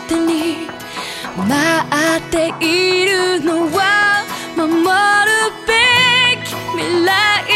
手に待っているのは守るべき未来